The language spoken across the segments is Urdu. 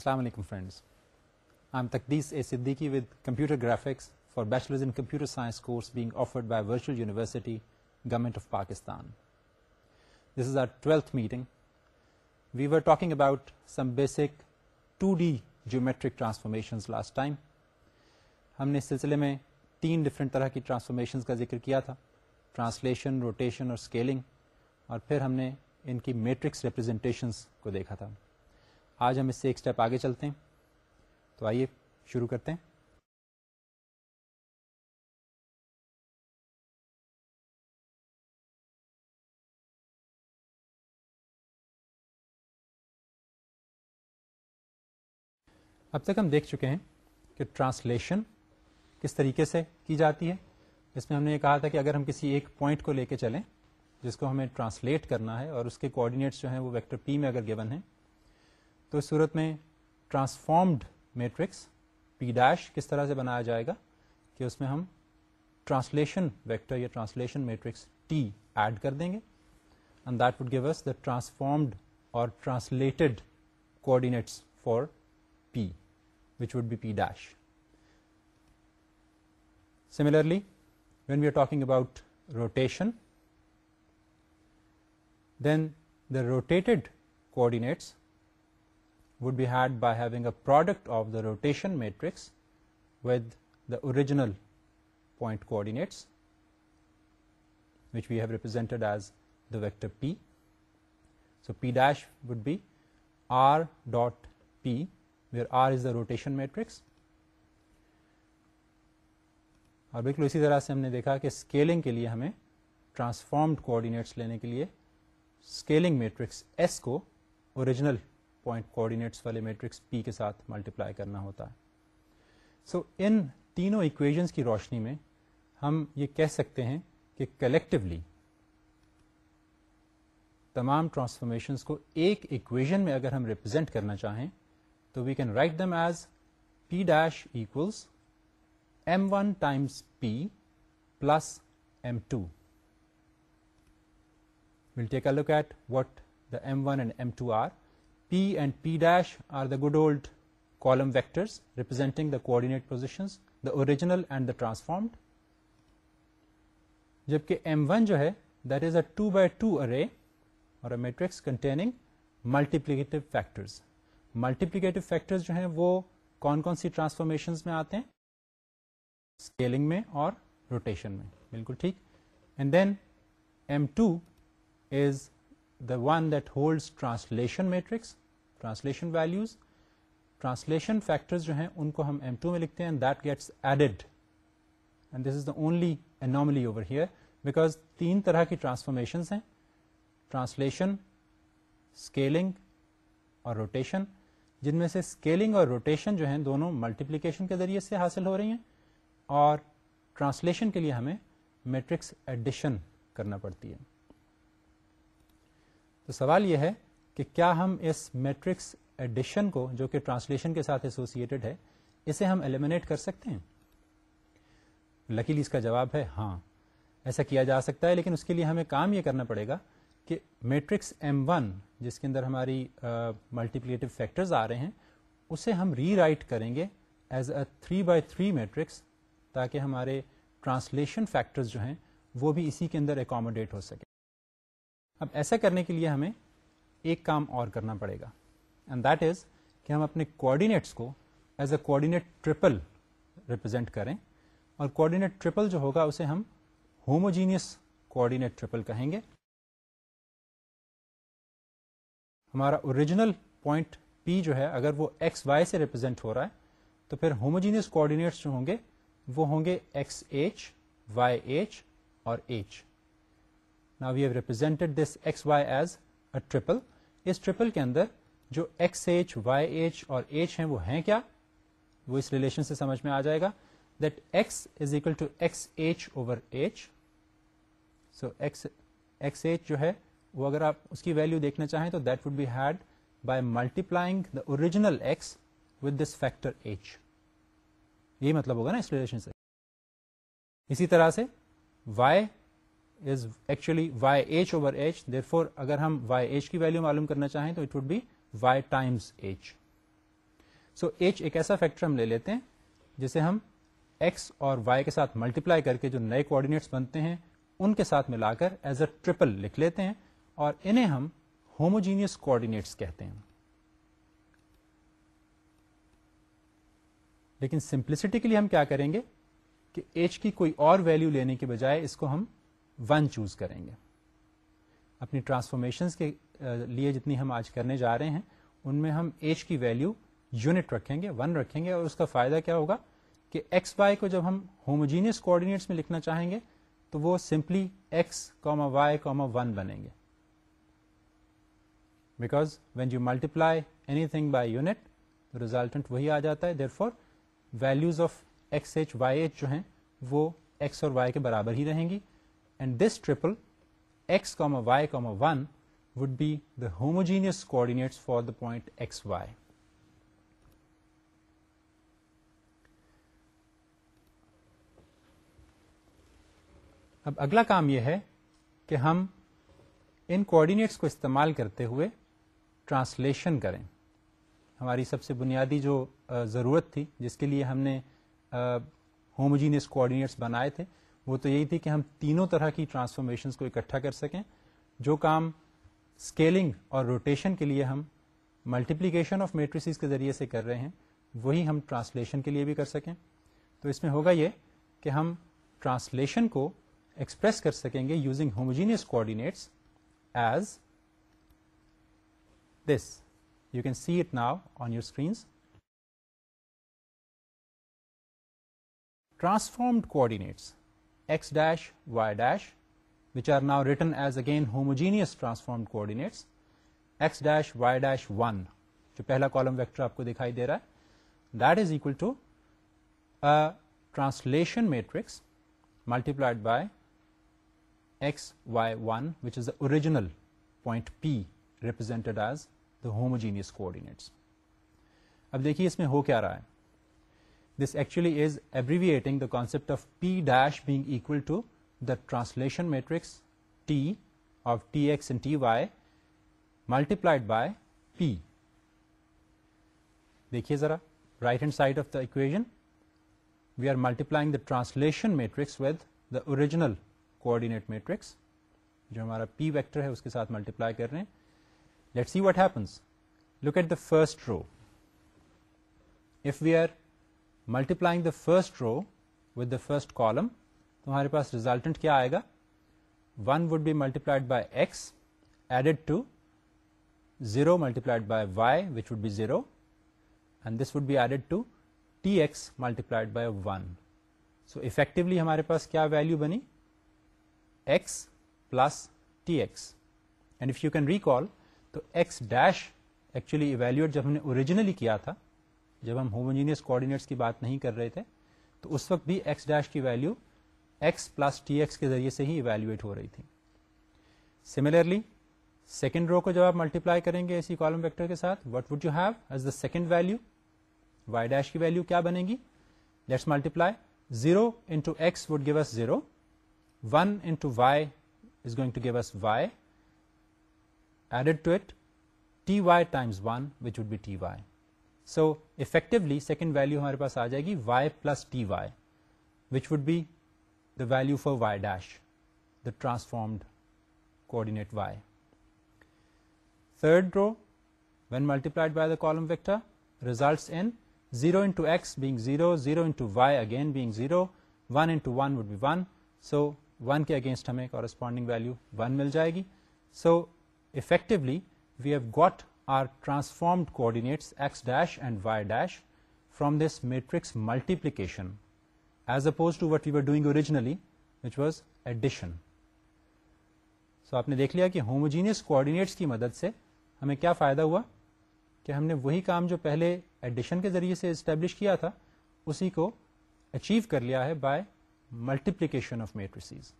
السلام علیکم friends I am Taqdees A Siddiqui with computer graphics for bachelors in computer science course being offered by virtual university government of Pakistan this is our twelfth meeting we were talking about some basic two D geometric transformations last time ہم نے اس سلسلے میں تین ڈفرنٹ طرح کی ٹرانسفارمیشنز کا ذکر کیا تھا ٹرانسلیشن روٹیشن اور اسکیلنگ اور پھر ہم نے ان کی میٹرکس ریپرزینٹیشنس کو دیکھا تھا آج ہم اس سے ایک اسٹیپ آگے چلتے ہیں تو آئیے شروع کرتے ہیں اب تک ہم دیکھ چکے ہیں کہ ٹرانسلیشن کس طریقے سے کی جاتی ہے اس میں ہم نے یہ کہا تھا کہ اگر ہم کسی ایک پوائنٹ کو لے کے چلیں جس کو ہمیں ٹرانسلیٹ کرنا ہے اور اس کے کوآڈینیٹس جو ہیں وہ ویکٹر پی میں اگر گیون ہیں تو اس صورت میں ٹرانسفارمڈ میٹرکس پی ڈیش کس طرح سے بنایا جائے گا کہ اس میں ہم ٹرانسلیشن ویکٹر یا ٹرانسلیشن میٹرکس ٹی ایڈ کر دیں گے and that would give the transformed اور translated coordinates for P which would be P dash similarly when we are talking about rotation then the rotated coordinates had be had by product product of the rotation matrix with original point coordinates which we have represented as the vector P so P dash would be R dot P where R is the rotation matrix اور بالکل اسی طرح سے ہم نے دیکھا کہ اسکیلنگ کے لیے ہمیں ٹرانسفارمڈ کوآرڈینٹس لینے کے لیے اسکیلنگ میٹرکس ایس کو اوریجنل پوائنٹ والے میٹرکس پی کے ساتھ ملٹیپلائی کرنا ہوتا ہے سو so, ان تینوں اکویژنس کی روشنی میں ہم یہ کہہ سکتے ہیں کہ کلیکٹولی تمام ٹرانسفارمیشنس کو ایک اکویژن میں اگر ہم ریپرزینٹ کرنا چاہیں تو we can write them as P dash equals M one times P plus M two will take a look at what the M one and M two are P and P dash are the good old column vectors representing the کوڈیٹ position the original and the transformed جبکہ ایم ون جو ہے that is a two by two a اور a matrix containing multiplicative factors multiplicative factor جو ہیں وہ کون کون سی ٹرانسفارمیشنز میں آتے ہیں اسکیلنگ میں اور روٹیشن میں بالکل ٹھیک and then M two is the one that holds translation matrix translation values translation factor جو ہیں ان کو ہم ایم ٹو میں لکھتے ہیں that gets and this is the only over here because تین طرح کی ٹرانسفارمیشن ہیں ٹرانسلیشن اسکیلنگ اور روٹیشن جن میں سے اسکیلنگ اور روٹیشن جو ہیں دونوں ملٹیپلیکیشن کے ذریعے سے حاصل ہو رہی ہیں اور ٹرانسلیشن کے لیے ہمیں میٹرکس ایڈیشن کرنا پڑتی ہے تو سوال یہ ہے کہ کیا ہم اس میٹرکس ایڈیشن کو جو کہ ٹرانسلیشن کے ساتھ ایسوسیٹڈ ہے اسے ہم ایلیمنیٹ کر سکتے ہیں لکیلی اس کا جواب ہے ہاں ایسا کیا جا سکتا ہے لیکن اس کے لیے ہمیں کام یہ کرنا پڑے گا کہ میٹرکس ایم ون جس کے اندر ہماری ملٹیپلیٹ فیکٹرز آ رہے ہیں اسے ہم ری رائٹ کریں گے as a three by three matrix تاکہ ہمارے ٹرانسلیشن فیکٹرز جو ہیں وہ بھی اسی کے اندر اکوموڈیٹ ہو سکے اب ایسا کرنے کے لیے ہمیں ایک کام اور کرنا پڑے گا اینڈ دیٹ از کہ ہم اپنے کوآڈینیٹس کو as a coordinate triple represent کریں اور کوآڈینیٹ ٹریپل جو ہوگا اسے ہم ہوموجینئس کوآڈینیٹ ٹریپل کہیں گے ہمارا اوریجنل پوائنٹ پی جو ہے اگر وہ ایکس وائی سے ریپرزینٹ ہو رہا ہے تو پھر ہوموجینئس کوآڈینیٹس جو ہوں گے وہ ہوں گے ایکس ایچ وائی ایچ اور ایچ نا represented this X Y as triple us triple کے اندر جو ایکس ایچ وائی ایچ اور ایچ ہیں وہ ہیں کیا وہ اس ریلیشن سے سمجھ میں آ جائے گا that X X X is equal to H H H over so جو ہے وہ اگر آپ اس کی ویلو دیکھنا چاہیں تو that would be had by multiplying the original X with this factor H یہی مطلب ہوگا نا اس ریلیشن سے اسی طرح سے Y is actually Y H over H therefore اگر ہم وائی ایچ کی ویلو معلوم کرنا چاہیں تو it would be Y times H so H ایک ایسا فیکٹر ہم لے لیتے ہیں جسے ہم ایکس اور وائی کے ساتھ ملٹیپلائی کر کے جو نئے کوآڈینیٹس بنتے ہیں ان کے ساتھ ملا کر ایز اے ٹریپل لکھ لیتے ہیں اور انہیں ہم ہوموجینئس کوآڈینیٹس کہتے ہیں لیکن سمپلسٹی کے لیے ہم کیا کریں گے کہ ایچ کی کوئی اور ویلیو لینے کے بجائے اس کو ہم ون چوز کریں گے اپنی ٹرانسفارمیشن کے لیے جتنی ہم آج کرنے جا رہے ہیں ان میں ہم ایچ کی ویلو یونٹ رکھیں گے ون رکھیں گے اور اس کا فائدہ کیا ہوگا کہ ایکس وائی کو جب ہم ہوموجینس کوڈینیٹس میں لکھنا چاہیں گے تو وہ simply X comma Y comma one بنیں گے because when you multiply anything by unit resultant وہی آ جاتا ہے therefore values of X H Y H جو ہیں وہ ایکس اور وائی کے برابر ہی رہیں گی this triple X comma Y comma one would be the homogeneous coordinates for the point X Y اب اگلا کام یہ ہے کہ ہم ان کوآڈینیٹس کو استعمال کرتے ہوئے ٹرانسلیشن کریں ہماری سب سے بنیادی جو ضرورت تھی جس کے لیے ہم نے ہوموجینس کوآڈینیٹس بنائے تھے وہ تو یہی تھی کہ ہم تینوں طرح کی ٹرانسفارمیشنس کو اکٹھا کر سکیں جو کام اسکیلنگ اور روٹیشن کے لیے ہم ملٹیپلیکیشن آف میٹریسیز کے ذریعے سے کر رہے ہیں وہی ہم ٹرانسلیشن کے لیے بھی کر سکیں تو اس میں ہوگا یہ کہ ہم ٹرانسلیشن کو ایکسپریس کر سکیں گے using homogeneous coordinates as this you can see it now on your screens transformed coordinates transform کوئی ڈیش ون جو پہلا کالم ویکٹر آپ کو دکھائی دے رہا ہے that is equal to translation matrix multiplied by Y one which is the original point P represented as the homogeneous کو دیکھیے اس میں ہو کیا رہا ہے چولی is abbreviating the concept of P dash being equal to the translation matrix multiplied by P دیکھیے ذرا right hand side of the equation we are multiplying the translation matrix with the original coordinates جو ہمارا پی ویکٹر ہے اس کے ساتھ ملٹیپلائی کر رہے ہیں let see what happens look at the first row if we are multiplying the first row with the first column تمہارے پاس ریزلٹنٹ کیا آئے گا one would be multiplied by X added to zero multiplied by Y which would be zero and this would be added to T S multiplied by one so effectively ہمارے پاس کیا ویلو بنی X plus T S and if you can recall actually evaluated جب ہم نے اوریجنلی کیا تھا جب ہم ہوموجینئس کوآڈینیٹس کی بات نہیں کر رہے تھے تو اس وقت بھی ایکس ڈیش کی value X plus T X کے ذریعے سے ہی ایویلویٹ ہو رہی تھی سملرلی سیکنڈ رو کو جب آپ ملٹیپلائی کریں گے اسی کالم ویکٹر کے ساتھ what would you have as the second value Y dash کی ویلو کیا بنے گی let's multiply zero into X would give us zero one into Y is going to give us Y added to it T Y times one which would be T Y so effectively second value ہمارے پاس آ جائے گی Y plus T Y which would be the value for Y dash the transformed Y third row when multiplied by the column vector results in zero into X being zero zero into Y again being zero one into one would be one so one کے اگینسٹ ہمیں کارسپونڈنگ ویلو ون مل جائے گی so effectively we have got transformed کوئی dash from this matrix multiplication as applied to what you are doing homogeneous کو مدد سے ہمیں کیا فائدہ ہوا کہ ہم نے وہی کام جو پہلے ایڈیشن کے ذریعے سے اسٹیبلش کیا تھا اسی کو اچیو کر لیا ہے by multiplication of matrices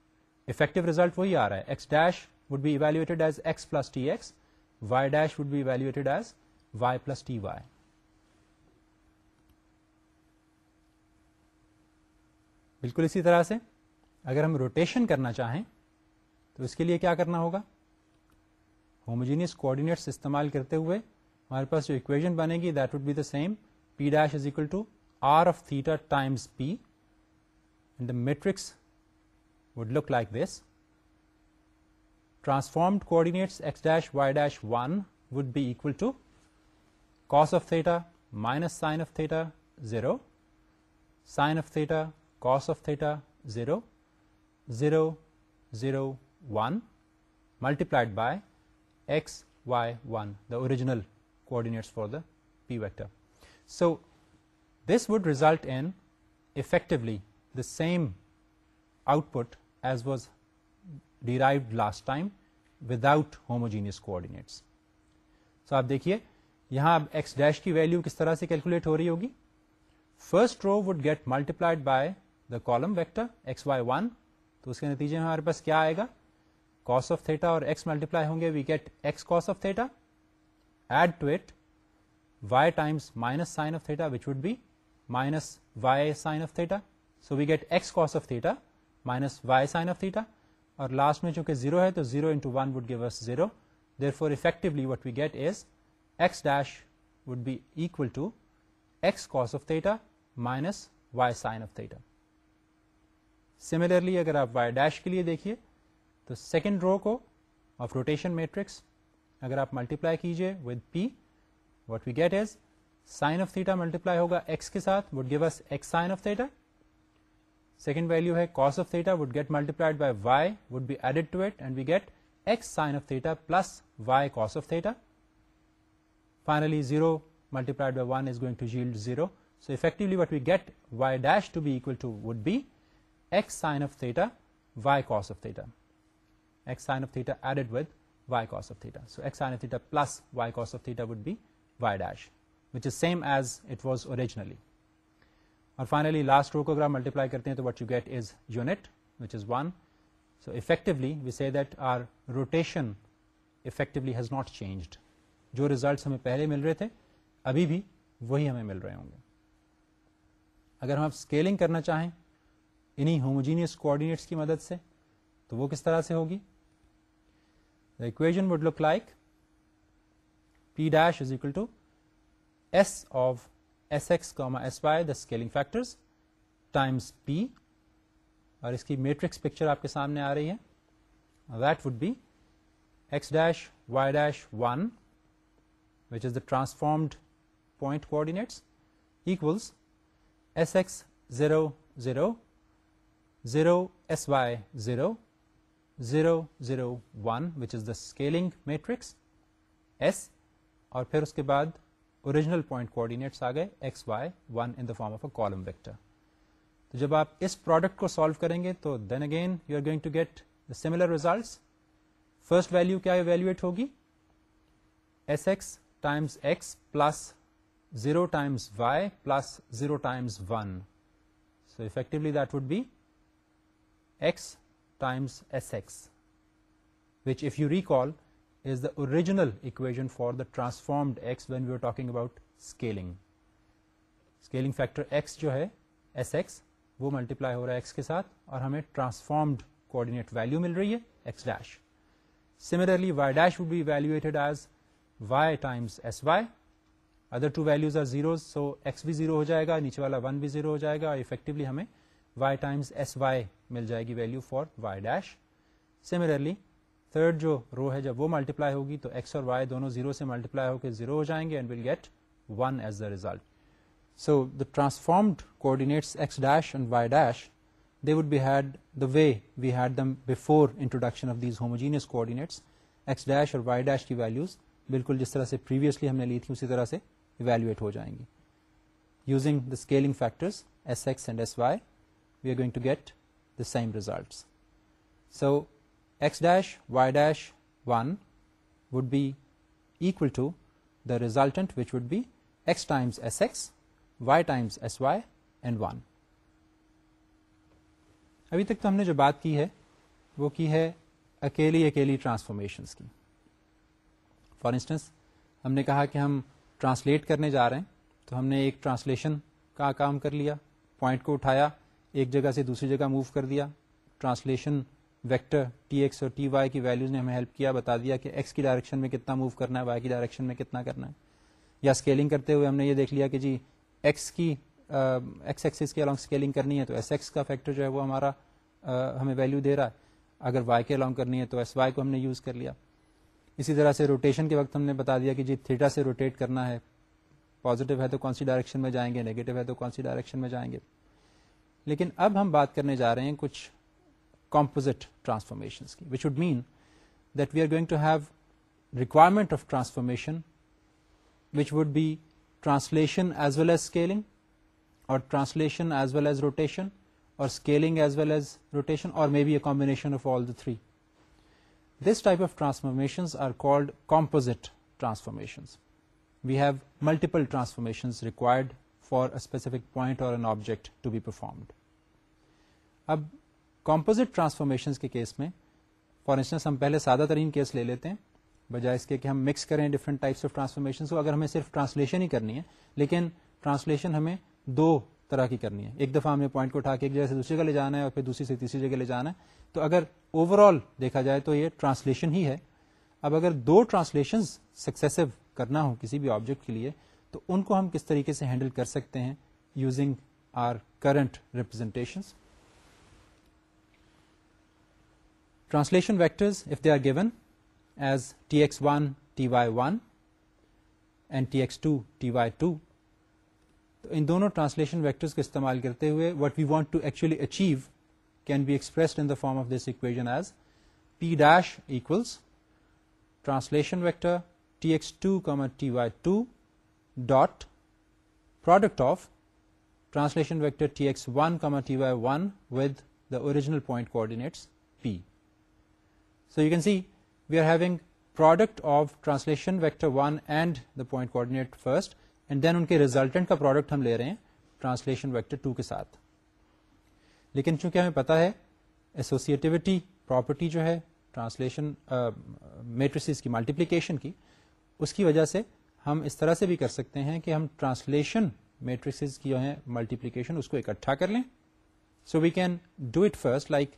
effect result وہی آ رہا ہے y dash would be evaluated as y plus t y بالکل اسی طرح سے اگر ہم روٹیشن کرنا چاہیں تو اس کے لیے کیا کرنا ہوگا ہوموجینس کوڈینیٹس استعمال کرتے ہوئے ہمارے پاس جو اکویژن بنے گی that would be the same p dash is equal to r of theta times p and the matrix would look like this transformed coordinates x dash y dash 1 would be equal to cos of theta minus sine of theta 0, sine of theta cos of theta 0, 0, 0, 1 multiplied by x, y, 1, the original coordinates for the p vector. So this would result in effectively the same output as was derived last time without homogeneous so آپ دیکھیے یہاں اب ایکس ڈیش کی ویلو کس طرح سے کیلکولیٹ ہو رہی ہوگی first row would get multiplied by the column vector x y one تو اس کے نتیجے میں ہمارے پاس کیا آئے گا کاس آف تھے ملٹیپلائی ہوں گے we get x cos of theta add to it y times minus sine of theta minus y sine of theta so we get x cos of theta اور لاسٹ میں چونکہ زیرو ہے تو zero into one gives zero therefore effectively what we get is x dash would be equal to x cos of theta minus y sine of theta similarly اگر آپ وائی ڈیش کے لیے دیکھیے تو سیکنڈ رو کو آف روٹیشن میٹرکس اگر آپ ملٹیپلائی کیجیے with p what we get is sine of theta multiply ہوگا ایکس کے ساتھ would gives x sine of theta second value ہے finally zero multiplied going zero so effectively what we get y dash to be equal to would be s sine of theta plus y's we y dash which is same as it was اور اور فائنلی لاسٹ رو کو اگر ملٹی پلائی کرتے ہیں تو what you get is unit which is one so effectively we see that r rotation effectively has not changed جو ریزلٹس ہمیں پہلے مل رہے تھے ابھی بھی وہی ہمیں مل رہے ہوں گے اگر ہم اسکیلنگ کرنا چاہیں انہیں ہوموجینئس کوآڈینیٹس کی مدد سے تو وہ کس طرح سے ہوگی the equation would look like p dash is equal to s of ایسماس y the scaling factors times p اور اس کی میٹرکس پکچر آپ کے سامنے آ رہی ہے that would be x dash dash y one which is the transformed point coordinates equals s x zero zero zero s y zero zero zero one which is the scaling matrix s اور پھر اس کے بعد اوریجنل پوائنٹ کوآڈینیٹس آ گئے X Y one in the form of a column vector تو جب آپ اس پروڈکٹ کو سالو کریں گے تو then again you are going to get similar results first value کیا ویلو ہوگی s x times x plus zero times y plus zero times one so effectively that would be x times s x which if you recall general equation for the transformed x when we are talking about factor x جو ہے ایس ایکس وہ ملٹیپلائی ہو رہا ہے ایکس کے ساتھ اور ہمیں ٹرانسفارمڈ کوآڈینیٹ ویلو مل رہی ہے X dash dash similarly Y Y Y would be valuated as times S other two values are zeros so X بھی زیرو ہو جائے گا نیچے والا ون بھی زیرو ہو جائے گا افیکٹولی ہمیں وائی ٹائمس ایس وائی مل جائے گی value for Y dash similarly third جو رو ہے جب وہ ملٹیپلائی ہوگی تو ایکس اور وائی دونوں زیرو سے ملٹیپلائی ہو کے زیرو ہو جائیں گے and will get one as the result so the the transformed coordinates x dash dash and y they would be had way we had them before introduction of these homogeneous coordinates x dash اور وائی ڈیش کی ویلوز بالکل جس طرح سے پریویسلی ہم نے لی تھی اسی طرح سے ایویلویٹ ہو جائیں گی using the scaling factors s x and s y we are going to get the same results so x dash y dash one would be equal to the resultant which would be x times s y y sy s y and one ابھی تک تو ہم نے جو بات کی ہے وہ کی ہے اکیلی اکیلی ٹرانسفارمیشنس کی فار انسٹنس ہم نے کہا کہ ہم ٹرانسلیٹ کرنے جا رہے ہیں تو ہم نے ایک ٹرانسلیشن کا کام کر لیا پوائنٹ کو اٹھایا ایک جگہ سے دوسری جگہ موو کر دیا ٹرانسلیشن ویکٹر ٹی ایکس اور ٹی وائی کی ویلوز نے ہمیں ہیلپ کیا بتا دیا کہ ایکس کی ڈائریکشن میں کتنا موو کرنا ہے وائی کی ڈائریکشن میں کتنا کرنا ہے یا اسکیلنگ کرتے ہوئے ہم نے یہ دیکھ لیا کہ جی ایکس کی ایکس ایکسس کے الانگ اسکیلنگ کرنی ہے تو ایس ایکس کا فیکٹر جو ہے وہ ہمارا ہمیں ویلو دے رہا ہے اگر وائی کے الانگ کرنی ہے تو ایس وائی کو ہم نے یوز کر لیا اسی طرح سے روٹیشن کے وقت ہم نے بتا دیا کہ جی تھیٹا سے روٹیٹ کرنا ہے پازیٹیو ہے تو کون سی ڈائریکشن میں جائیں گے نگیٹو ہے تو کون سی ڈائریکشن میں جائیں گے لیکن اب ہم بات کرنے جا رہے ہیں کچھ composite transformation scheme, which would mean that we are going to have requirement of transformation which would be translation as well as scaling, or translation as well as rotation, or scaling as well as rotation, or maybe a combination of all the three. This type of transformations are called composite transformations. We have multiple transformations required for a specific point or an object to be performed. Ab composite transformation کے کیس میں فار انسٹنس ہم پہلے سادہ ترین کیس لے لیتے ہیں بجائے اس کے کہ ہم مکس کریں ڈفرنٹ ٹائپس آف ٹرانسفارمیشن کو اگر ہمیں صرف ٹرانسلیشن ہی کرنی ہے لیکن ٹرانسلیشن ہمیں دو طرح کی کرنی ہے ایک دفعہ ہم نے پوائنٹ کو اٹھا کے ایک جگہ سے دوسری جگہ لے جانا ہے اور پھر دوسری سے تیسری جگہ لے جانا ہے تو اگر اوور آل دیکھا جائے تو یہ ٹرانسلیشن ہی ہے اب اگر دو ٹرانسلیشن سکسیسو کرنا ہو کسی بھی آبجیکٹ کے لیے تو ان کو ہم کس طریقے سے ہینڈل کر سکتے ہیں using our current representations translation vectors if they are go as t s one t y one and t s two t y two تو ان دونوں ٹرانسلیشن ویکٹرز کا استعمال کرتے ہوئے what we want to actually achieve can be expressed in the form of this equation as p dash is translation vector t x two comma t y two dot product of translation vector t x one comma t y one with the original point coordinates p so you can see we are having product of translation vector one and the point coordinate first and then ان کے ریزلٹنٹ کا پروڈکٹ ہم لے رہے ہیں ٹرانسلیشن ویکٹر ٹو کے ساتھ لیکن چونکہ ہمیں پتا ہے ایسوسیٹیوٹی پراپرٹی جو ہے ٹرانسلیشن میٹریسز کی ملٹیپلیکیشن کی اس کی وجہ سے ہم اس طرح سے بھی کر سکتے ہیں کہ ہم ٹرانسلیشن میٹریسز کی جو ہے ملٹیپلیکیشن اس کو اکٹھا کر لیں so we can do it first like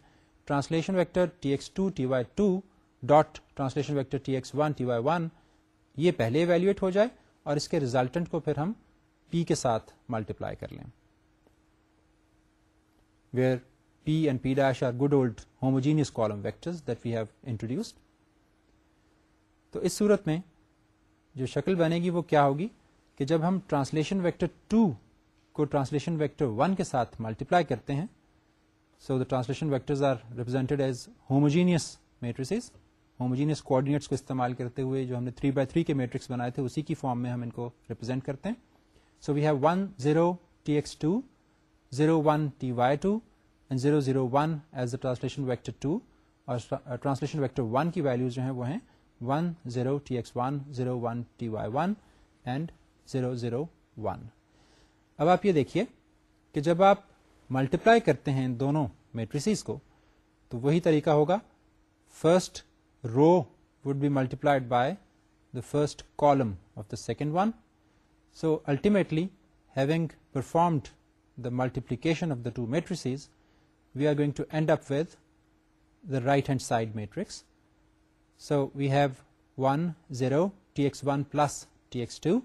translation vector t x two t y two dot translation vector t x one t y one یہ پہلے ایویلویٹ ہو جائے اور اس کے ریزلٹنٹ کو پھر ہم پی کے ساتھ ملٹی پلائی کر لیں where p and p dash are good old homogeneous column vector that we have introduced تو اس صورت میں جو شکل بنے گی وہ کیا ہوگی کہ جب ہم ٹرانسلیشن ویکٹر ٹو کو ٹرانسلیشن ویکٹر ون کے ساتھ ملٹیپلائی کرتے ہیں so the translation are represented as homogeneous matrices homogeneous coordinates کو استعمال کرتے ہوئے جو ہم نے تھری بائی تھری کے میٹرکس بنائے تھے اسی کی فارم میں ہم ان کو ریپرزینٹ کرتے ہیں so we have one zero t x two zero one t y two and zero zero one as the translation vector two اور ٹرانسلیشن ویکٹر ون کی ویلو جو ہیں وہ ہیں one zero t x one zero one t y one and zero zero one اب آپ یہ دیکھیے کہ جب آپ ملٹیپلائی کرتے ہیں دونوں میٹریسیز کو تو وہی طریقہ ہوگا first row would be multiplied by the first column of the second one so ultimately having performed the multiplication of the two matrices we are going to end up with the right hand side matrix so we have one zero t s one plus t s two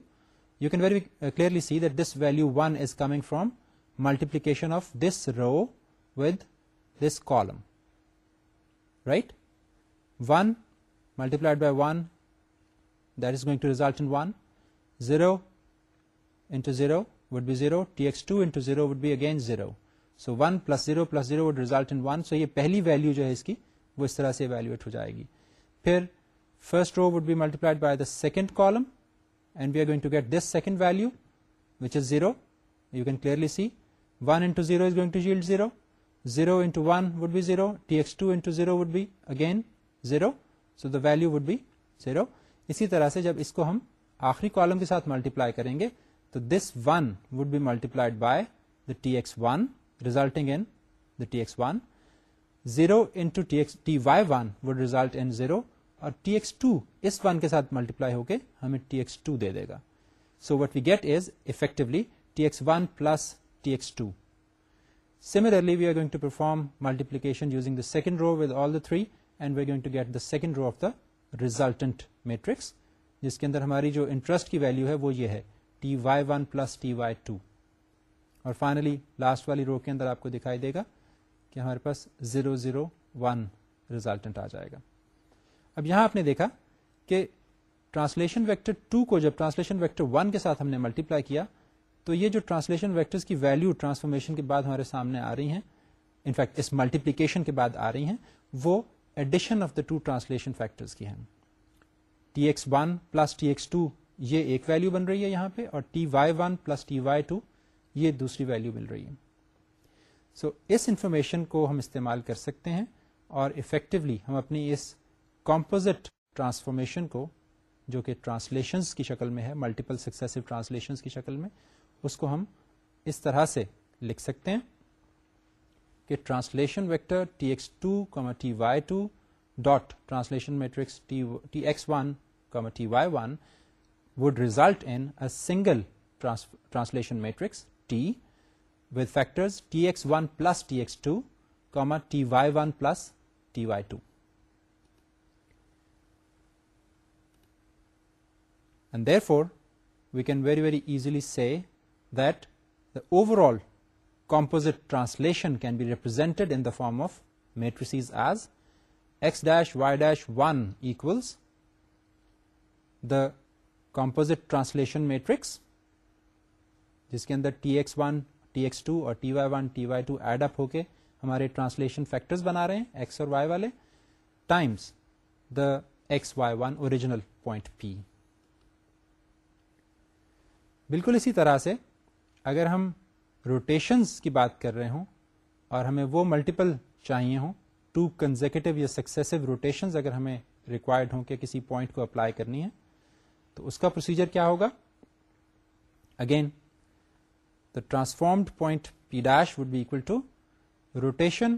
you can very clearly see that this value one is coming from multiplication of this row with this column right one multiplied by one this going to result one zero into zero would be zero t s two into zero would be again zero so one plus zero plus zero would result in one so یہ پہلی ویلو جو ہے اس کی وہ اس طرح سے ویلو ایٹ ہو جائے گی پھر first row would be multiplied by the second column and we are going to get this second value which is zero you can clearly see one into zero going zero zero one would be zero t s two into zero we again zero so the value we zero اسی طرح سے جب اس کو ہم آخری کالم کے ساتھ ملٹیپلائی کریں گے تو this one would be would result in result اور ٹی ایس ٹو اس ون کے ساتھ ملٹی پلائی ہو کے ہمیں ٹی ایس ٹو دے دے گا so what we get is effectively t one plus second row و three and get the second row of the resultant matrix جس کے اندر ہماری جو انٹرسٹ کی ویلو ہے وہ یہ ہے t y one plus t y two اور فائنلی لاسٹ والی رو کے اندر آپ کو دکھائی دے گا کہ ہمارے پاس زیرو زیرو ون ریزلٹنٹ آ جائے گا اب یہاں آپ نے دیکھا کہ ٹرانسلیشن ویکٹر ٹو کو جب ٹرانسلیشن ویکٹر ون کے ساتھ ہم نے ملٹیپلائی کیا تو یہ جو ٹرانسلیشن ویکٹرز کی ویلیو ٹرانسفارمیشن کے بعد ہمارے سامنے آ رہی ہیں انفیکٹ اس ملٹیپلیکیشن کے بعد آ رہی ہیں وہ addition of the two translation factors کی ہیں t x one plus t x two یہ ایک ویلیو بن رہی ہے یہاں پہ اور t y one plus t y two یہ دوسری ویلیو مل رہی ہے سو so, اس انفارمیشن کو ہم استعمال کر سکتے ہیں اور افیکٹولی ہم اپنی اس کمپوزٹ ٹرانسفارمیشن کو جو کہ ٹرانسلیشنس کی شکل میں ہے ملٹیپل سکسیسو ٹرانسلیشنس کی شکل میں اس کو ہم اس طرح سے لکھ سکتے ہیں کہ translation vector T X two comma T Y two dot translation matrix T X one comma T Y one would result in single translation matrix T with factor T X one plus T X two comma T Y one plus T Y two and therefore we can very very easily say overall composite translation can be represented the the form of as as X dash Y dash one the the translation matrix جس کے اندر T X one T X two اور T Y one T Y two add up ہو کے ہمارے ٹرانسلیشن فیکٹرز بنا رہے ہیں ایکس اور وائی والے times the x y one original point p بالکل اسی طرح سے اگر ہم روٹیشنس کی بات کر رہے ہوں اور ہمیں وہ ملٹیپل چاہیے ہوں ٹو کنزیکٹو یا سکسیسو روٹیشنز اگر ہمیں ریکوائرڈ ہوں کہ کسی پوائنٹ کو اپلائی کرنی ہے تو اس کا پروسیجر کیا ہوگا again the transformed point P dash would be equal to rotation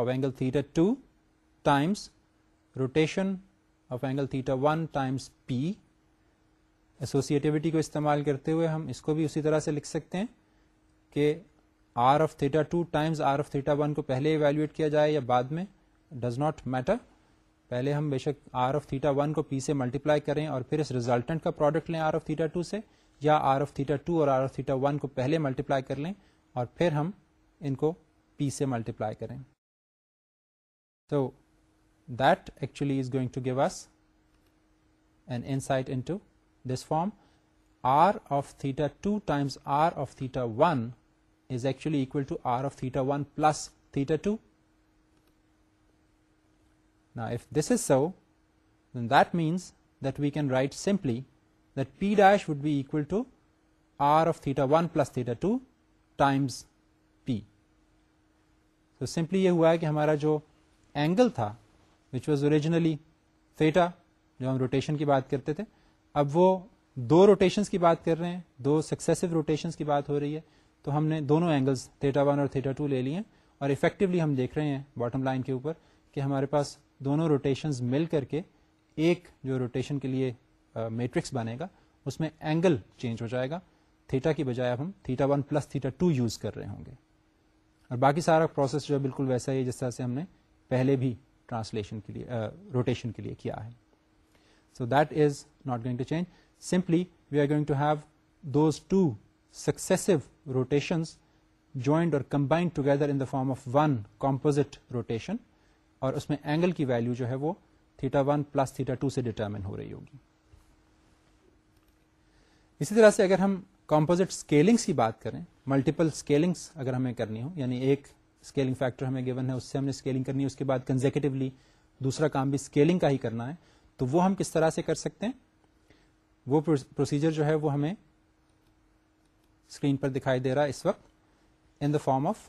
of angle theta two times rotation of angle theta one times P associativity کو استعمال کرتے ہوئے ہم اس کو بھی اسی طرح سے لکھ سکتے ہیں کہ r of theta two times r of theta one کو پہلے ایویلویٹ کیا جائے یا بعد میں ڈز ناٹ میٹر پہلے ہم بے شک آر آف تھیٹا ون کو پی سے ملٹیپلائی کریں اور پھر اس ریزلٹنٹ کا پروڈکٹ لیں آر آف تھیٹا ٹو سے یا آر آف تھیٹا ٹو اور آر آف تھیٹا ون کو پہلے ملٹیپلائی کر لیں اور پھر ہم ان کو پی سے ملٹیپلائی کریں تو that actually is going to give us and insight into this form R of theta two times R of theta one is actually equal to R of theta one plus theta two if this is so that means that we can write simply the dash would be equal to R of theta one plus theta two times P simply یہ ہوا ہے کہ ہمارا جو اینگل تھا وچ واج اوریجنلی تھا جو ہم روٹیشن کی بات کرتے تھے اب وہ دو روٹیشنس کی بات کر رہے ہیں دو سکسیسو روٹیشنس کی بات ہو رہی ہے تو ہم نے دونوں اینگلس تھیٹا ون اور تھیٹا ٹو لے لیے اور افیکٹولی ہم دیکھ رہے ہیں باٹم لائن کے اوپر کہ ہمارے پاس دونوں روٹیشنز مل کر کے ایک جو روٹیشن کے لیے میٹرکس بنے گا اس میں اینگل چینج ہو جائے گا تھیٹا کی بجائے اب ہم theta one plus theta two use کر رہے ہوں گے اور باقی سارا پروسیس جو ہے بالکل ویسا ہی ہے جس طرح سے ہم نے پہلے بھی ٹرانسلیشن کے لیے روٹیشن کے لیے کیا ہے have simply we are going to have combined together in combined form of one composite rotation اور اس میں اینگل کی ویلو جو ہے وہ theta one plus theta two سے ڈیٹرمن ہو رہی ہوگی اسی طرح سے اگر ہم کمپوزٹ اسکیلنگس کی بات کریں ملٹیپل اسکیلنگس اگر ہمیں کرنی ہو یعنی ایک اسکیلنگ فیکٹر ہمیں گیون ہے اس سے ہم نے اسکیلنگ کرنی ہے اس کے بعد کنزیکٹولی دوسرا کام بھی اسکیلنگ کا ہی کرنا ہے تو وہ ہم کس طرح سے کر سکتے ہیں وہ پروسیجر جو ہے وہ ہمیں اسکرین پر دکھائی دے رہا اس وقت in the form of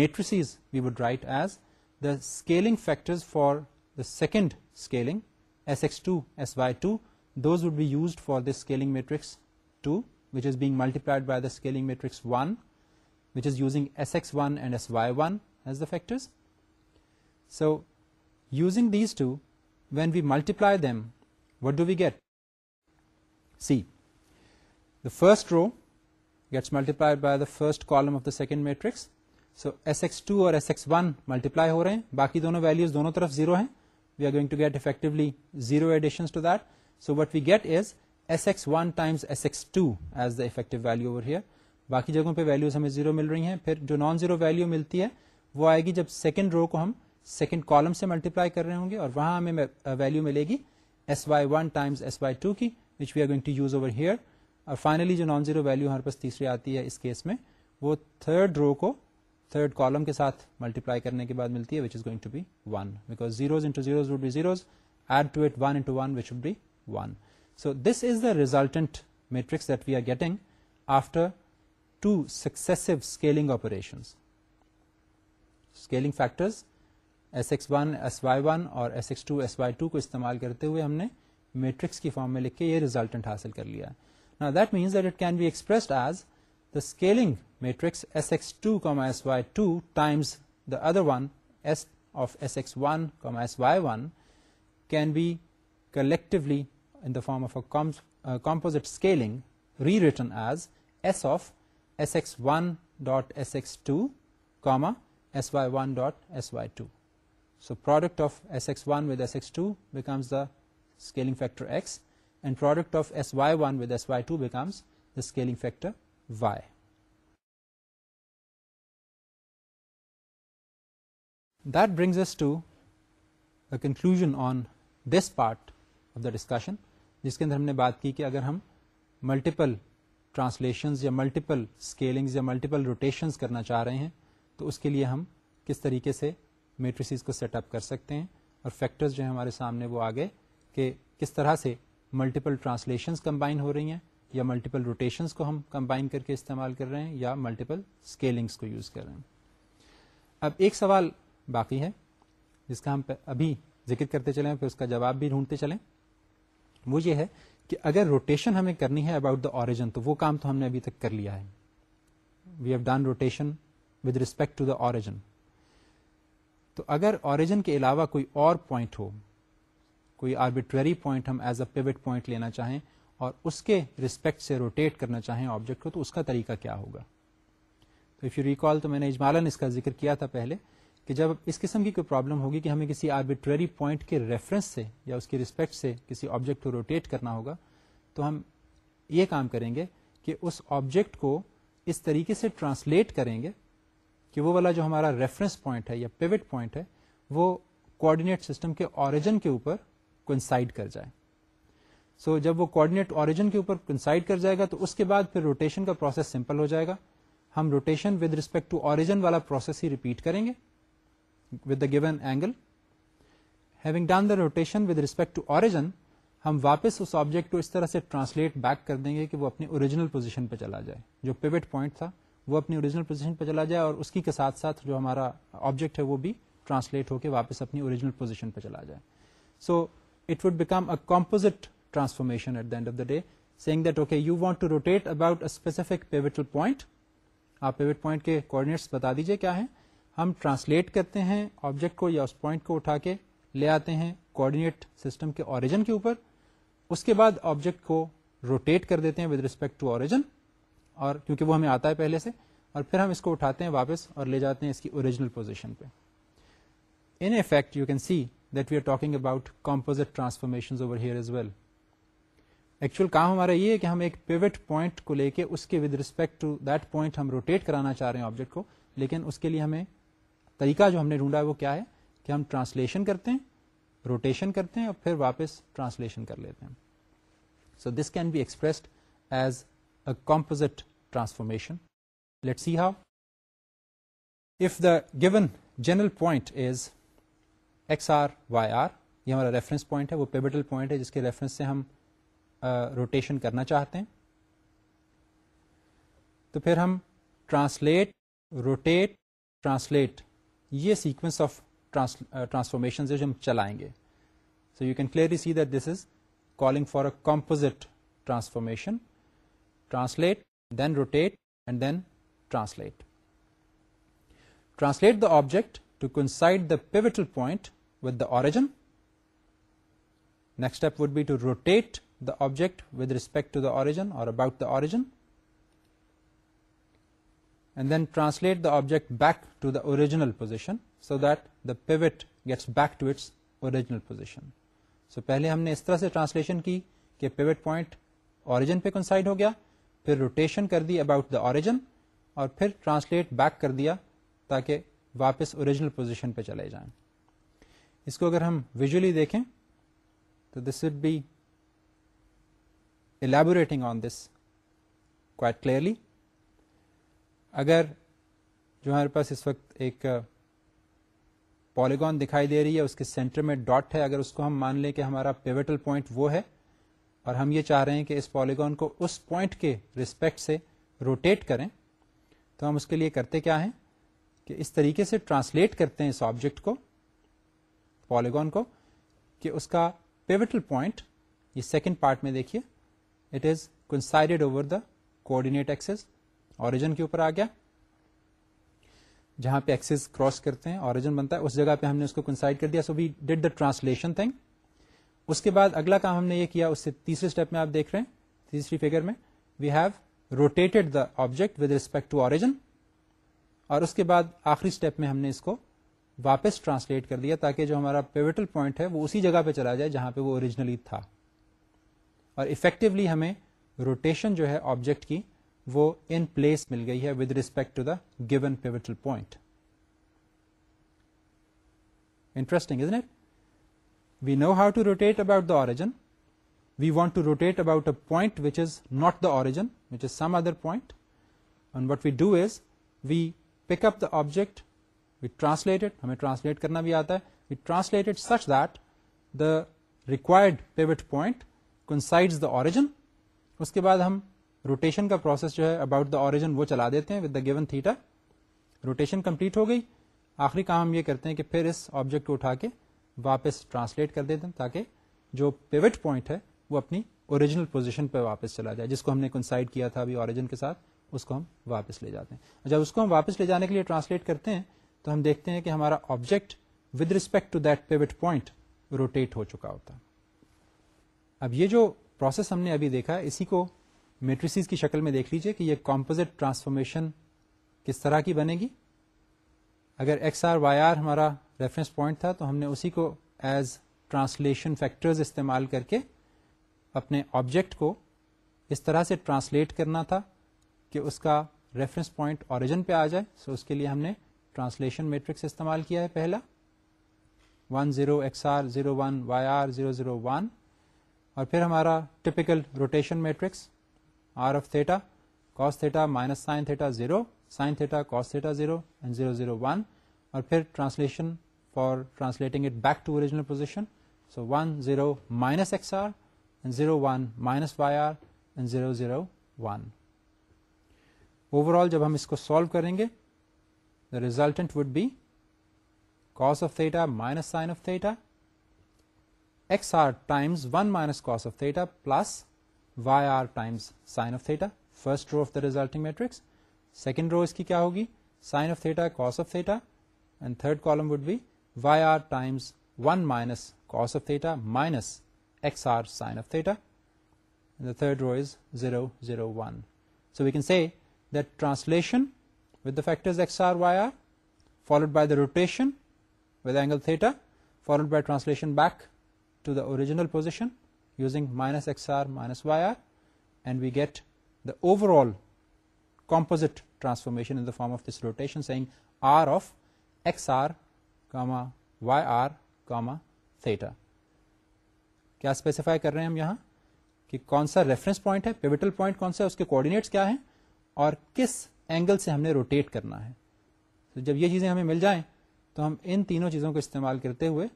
matrices we would write as the scaling factors for the second scaling S X two S Y two those would be used for the scaling matrix two which is being multiplied by the scaling matrix one which is using S X one and S Y one as the factors so using these two when we multiply them what do we get see the first row gets multiply the first column of the second matrix so S S two اور ایس ایکس ون ملٹیپلائی ہو رہے ہیں باقی دونوں ویلوز دونوں طرف زیرو ہیں we are going to get effectively zero addition get is S S one time S X effect value over here باقی جگہوں پہ ویلوز ہمیں زیرو مل رہی ہیں پھر جو نان زیرو ویلو ملتی ہے وہ آئے گی جب سیکنڈ رو کو ہم سیکنڈ کالم سے ملٹیپلائی کر رہے ہوں گے اور وہاں ہمیں ویلو uh, ملے گی S Y one S Y two two کی which we are going use over here اور فائنلی جو نان زیرو ویلو ہمارے پاس تیسری آتی ہے اس کیس میں وہ تھرڈ رو کو تھرڈ کالم کے ساتھ ملٹیپلائی کرنے کے بعد ملتی ہے which which is is going to to be be be one one one one because zeros zeros zeros into into would would add so this the resultant matrix that we are getting after two successive scaling scaling factors S S one S Y one اور S S two S Y two کو استعمال کرتے ہوئے ہم نے میٹرکس کی فارم میں لکھ کے یہ ریزلٹنٹ حاصل کر لیا can be collectively in the form of compose rewritten as S of S S one dot S S two commas Y one dot S Y two so product of S S one with S S two becomes the scaling factor X and product of S Y one with S Y two becomes the scaling factor Y brings us to conclusion on this part of the discussion جس کے اندر ہم نے بات کی کہ اگر ہم ملٹیپل ٹرانسلیشن یا ملٹیپل اسکیلنگ یا ملٹیپل روٹیشنز کرنا چاہ رہے ہیں تو اس کے لیے ہم کس طریقے سے میٹریسیز کو سیٹ اپ کر سکتے ہیں اور فیکٹرز جو ہیں ہمارے سامنے وہ آگے کہ کس طرح سے ملٹیپل ٹرانسلیشنز کمبائن ہو رہی ہیں یا ملٹیپل روٹیشنس کو ہم کمبائن کر کے استعمال کر رہے ہیں یا ملٹیپل اسکیلنگس کو یوز کر رہے ہیں اب ایک سوال باقی ہے جس کا ہم ابھی ذکر کرتے چلیں پھر اس کا جواب بھی ڈھونڈتے چلیں وہ یہ ہے کہ اگر روٹیشن ہمیں کرنی ہے اباؤٹ دا آرجن تو وہ کام تو ہم نے ابھی تک کر لیا ہے we have done rotation with respect to the origin تو اگر آریجن کے علاوہ کوئی اور پوائنٹ ہو کوئی آربیٹری پوائنٹ ہم ایز اے پیوٹ پوائنٹ لینا چاہیں اور اس کے رسپیکٹ سے روٹیٹ کرنا چاہیں آبجیکٹ کو تو اس کا طریقہ کیا ہوگا تو اف یو ریکال تو میں نے اجمالن اس کا ذکر کیا تھا پہلے کہ جب اس قسم کی کوئی پرابلم ہوگی کہ ہمیں کسی آربیٹری پوائنٹ کے ریفرنس سے یا اس کے رسپیکٹ سے کسی آبجیکٹ کو روٹیٹ کرنا ہوگا تو ہم یہ کام کریں گے کہ اس آبجیکٹ کو اس طریقے سے ٹرانسلیٹ کریں گے کہ وہ والا جو ہمارا ریفرنس پوائنٹ ہے یا پیوٹ پوائنٹ ہے وہ کوآڈینیٹ سسٹم کے آرجن کے اوپر کونسائڈ کر جائے سو so, جب وہ کوآڈینیٹ آرجن کے اوپر کنسائڈ کر جائے گا تو اس کے بعد پھر روٹیشن کا پروسیس سمپل ہو جائے گا ہم rotation with respect to origin والا پروسیس ہی ریپیٹ کریں گے with the given angle having done the rotation with respect to origin ہم واپس اس آبجیکٹ کو اس طرح سے ٹرانسلیٹ بیک کر دیں گے کہ وہ اپنی اوریجنل پوزیشن پہ چلا جائے جو پیوٹ پوائنٹ تھا وہ اپنی اوریجنل پوزیشن پہ چلا جائے اور کی کے ساتھ ساتھ جو ہمارا آبجیکٹ ہے وہ بھی ٹرانسلیٹ ہو کے واپس اپنی اوریجنل پوزیشن پہ چلا جائے so it would become a composite transformation at the end of the day saying that okay you want to rotate about specific pivotal point آپ پیوٹ پوائنٹ کے کوآڈینیٹس بتا دیجیے کیا ہے ہم ٹرانسلیٹ کرتے ہیں آبجیکٹ کو یا اس پوائنٹ کو اٹھا کے لے آتے ہیں کوآڈینیٹ سسٹم کے اوریجن کے اوپر اس کے بعد آبجیکٹ کو روٹیٹ کر دیتے ہیں ود ریسپیکٹ ٹو اوریجن اور کیونکہ وہ ہمیں آتا ہے پہلے سے اور پھر ہم اس کو اٹھاتے ہیں واپس اور لے جاتے ہیں اس کی اوریجنل پوزیشن پہ in effect you can see that we are talking about composite transformation over here as well actual کام ہمارا یہ ہے کہ ہم ایک پیوٹ پوائنٹ کو لے کے اس کے with respect to that point ہم روٹیٹ کرانا چاہ رہے ہیں آبجیکٹ کو لیکن اس کے لیے ہمیں طریقہ جو ہم نے ڈھونڈا ہے وہ کیا ہے کہ ہم ٹرانسلیشن کرتے ہیں روٹیشن کرتے ہیں اور پھر واپس ٹرانسلیشن کر لیتے ہیں so this can be expressed as composite transformation let see how if the given general point is X R Y R یہ ہمارا ریفرنس پوائنٹ ہے وہ پیبٹل پوائنٹ ہے جس کے ریفرنس سے ہم روٹیشن کرنا چاہتے ہیں تو پھر ہم ٹرانسلیٹ روٹیٹ ٹرانسلیٹ یہ سیکوینس آف ٹرانسفارمیشن جو ہم چلائیں گے so you can clearly see that this is calling for a composite transformation translate then rotate and then translate translate the object to coincide the pivotal point with the origin would be to rotate the object with respect to the origin اور about the origin and then translate the object back to the original position so that the pivot gets back to its original position so پہلے ہم نے اس طرح سے ٹرانسلیشن کی کہ پیوٹ پوائنٹ اوریجن پہ کنسائڈ ہو گیا پھر روٹیشن کر دی اباؤٹ دا اوریجن اور پھر ٹرانسلیٹ بیک کر دیا تاکہ واپس اوریجنل پوزیشن پہ چلے جائیں اس کو اگر ہم ویژلی دیکھیں تو this would be elaborating on this quite clearly اگر جو ہمارے پاس اس وقت ایک پالیگون دکھائی دے رہی ہے اس کے سینٹر میں ڈاٹ ہے اگر اس کو ہم مان لیں کہ ہمارا پیوٹل پوائنٹ وہ ہے اور ہم یہ چاہ رہے ہیں کہ اس پالیگون کو اس پوائنٹ کے ریسپیکٹ سے روٹیٹ کریں تو ہم اس کے لیے کرتے کیا ہیں کہ اس طریقے سے ٹرانسلیٹ کرتے ہیں اس آبجیکٹ کو پالیگون کو کہ اس کا پیوٹل پوائنٹ یہ سیکنڈ پارٹ میں دیکھیے it is considered over the origin کے اوپر آ گیا جہاں پہ ایکسز کراس کرتے ہیں اوریجن بنتا ہے اس جگہ پہ ہم نے اس کو کنسائڈ کر دیا so we did the translation thing اس کے بعد اگلا کام ہم نے یہ کیا اس سے تیسرے اسٹیپ میں آپ دیکھ رہے ہیں تیسری فیگر میں we have rotated the object with respect to origin اور اس کے بعد آخری اسٹیپ میں ہم نے اس کو واپس ٹرانسلیٹ کر دیا تاکہ جو ہمارا پیوٹل پوائنٹ ہے وہ اسی جگہ پہ چلا جائے جہاں پہ وہ اوریجنلی تھا اور افیکٹولی ہمیں روٹیشن جو ہے آبجیکٹ کی وہ ان پلیس مل گئی ہے with respect to the given pivotal point interesting we know how to rotate about the origin we want to rotate about which is not the origin point what we do is we pick up the object translated ہمیں ٹرانسلیٹ کرنا بھی آتا ہے translated such that the required pivot point coincide the origin اس کے بعد ہم روٹیشن کا پروسیس جو ہے اباؤٹ دا آرجن وہ چلا دیتے ہیں with the given theta rotation complete ہو گئی آخری کام ہم یہ کرتے ہیں کہ پھر اس آبجیکٹ کو اٹھا کے واپس ٹرانسلیٹ کر دیتے ہیں تاکہ جو پیوٹ پوائنٹ ہے وہ اپنی اوریجنل پوزیشن پہ واپس چلا جائے جس کو ہم نے کنسائڈ کیا تھا ابھی اوریجن کے ساتھ اس کو ہم واپس لے جاتے ہیں جب اس کو ہم واپس لے جانے کے لیے ٹرانسلیٹ کرتے ہیں تو ہم دیکھتے ہیں کہ ہمارا object with respect to that pivot point rotate ہو چکا ہوتا اب یہ جو پروسیس ہم نے ابھی دیکھا اسی کو میٹریسیز کی شکل میں دیکھ لیجیے کہ یہ کمپوزٹ ٹرانسفارمیشن کس طرح کی بنے گی اگر ایکس آر وائی آر ہمارا ریفرنس پوائنٹ تھا تو ہم نے اسی کو ایز ٹرانسلیشن فیکٹرز استعمال کر کے اپنے آبجیکٹ کو اس طرح سے ٹرانسلیٹ کرنا تھا کہ اس کا ریفرنس پوائنٹ اوریجن پہ آ جائے سو so اس کے لیے ہم نے ٹرانسلیشن میٹرکس استعمال کیا ہے پہلا one zero X R zero one Y R zero zero one اور پھر ہمارا typical rotation matrix R of theta cos theta minus sine theta zero sine theta cos theta zero and zero zero one اور پھر translation for translating it back to original position so one zero minus X R zero one minus Y R zero zero one overall جب ہم اس کو سالو کریں گے sine of theta plus Y R times sine of theta first row of the resulting matrix second row اس کی کیا ہوگی sine of theta third column would be yr times 1 minus cos of theta minus xr sine of theta, and the third row is 0, 0, 1. So we can say that translation with the factors xr, yr, followed by the rotation with angle theta, followed by translation back to the original position using minus xr minus yr, and we get the overall composite transformation in the form of this rotation, saying r of xr Y R comma کیا اسپیسیفائی کر رہے ہیں ہم یہاں کہ کون سا ریفرنس پوائنٹ ہے پیوٹل پوائنٹ کون سا اس کے کیا ہیں اور کس اینگل سے ہم نے روٹیٹ کرنا ہے تو جب یہ چیزیں ہمیں مل جائیں تو ہم ان تینوں چیزوں کو استعمال کرتے ہوئے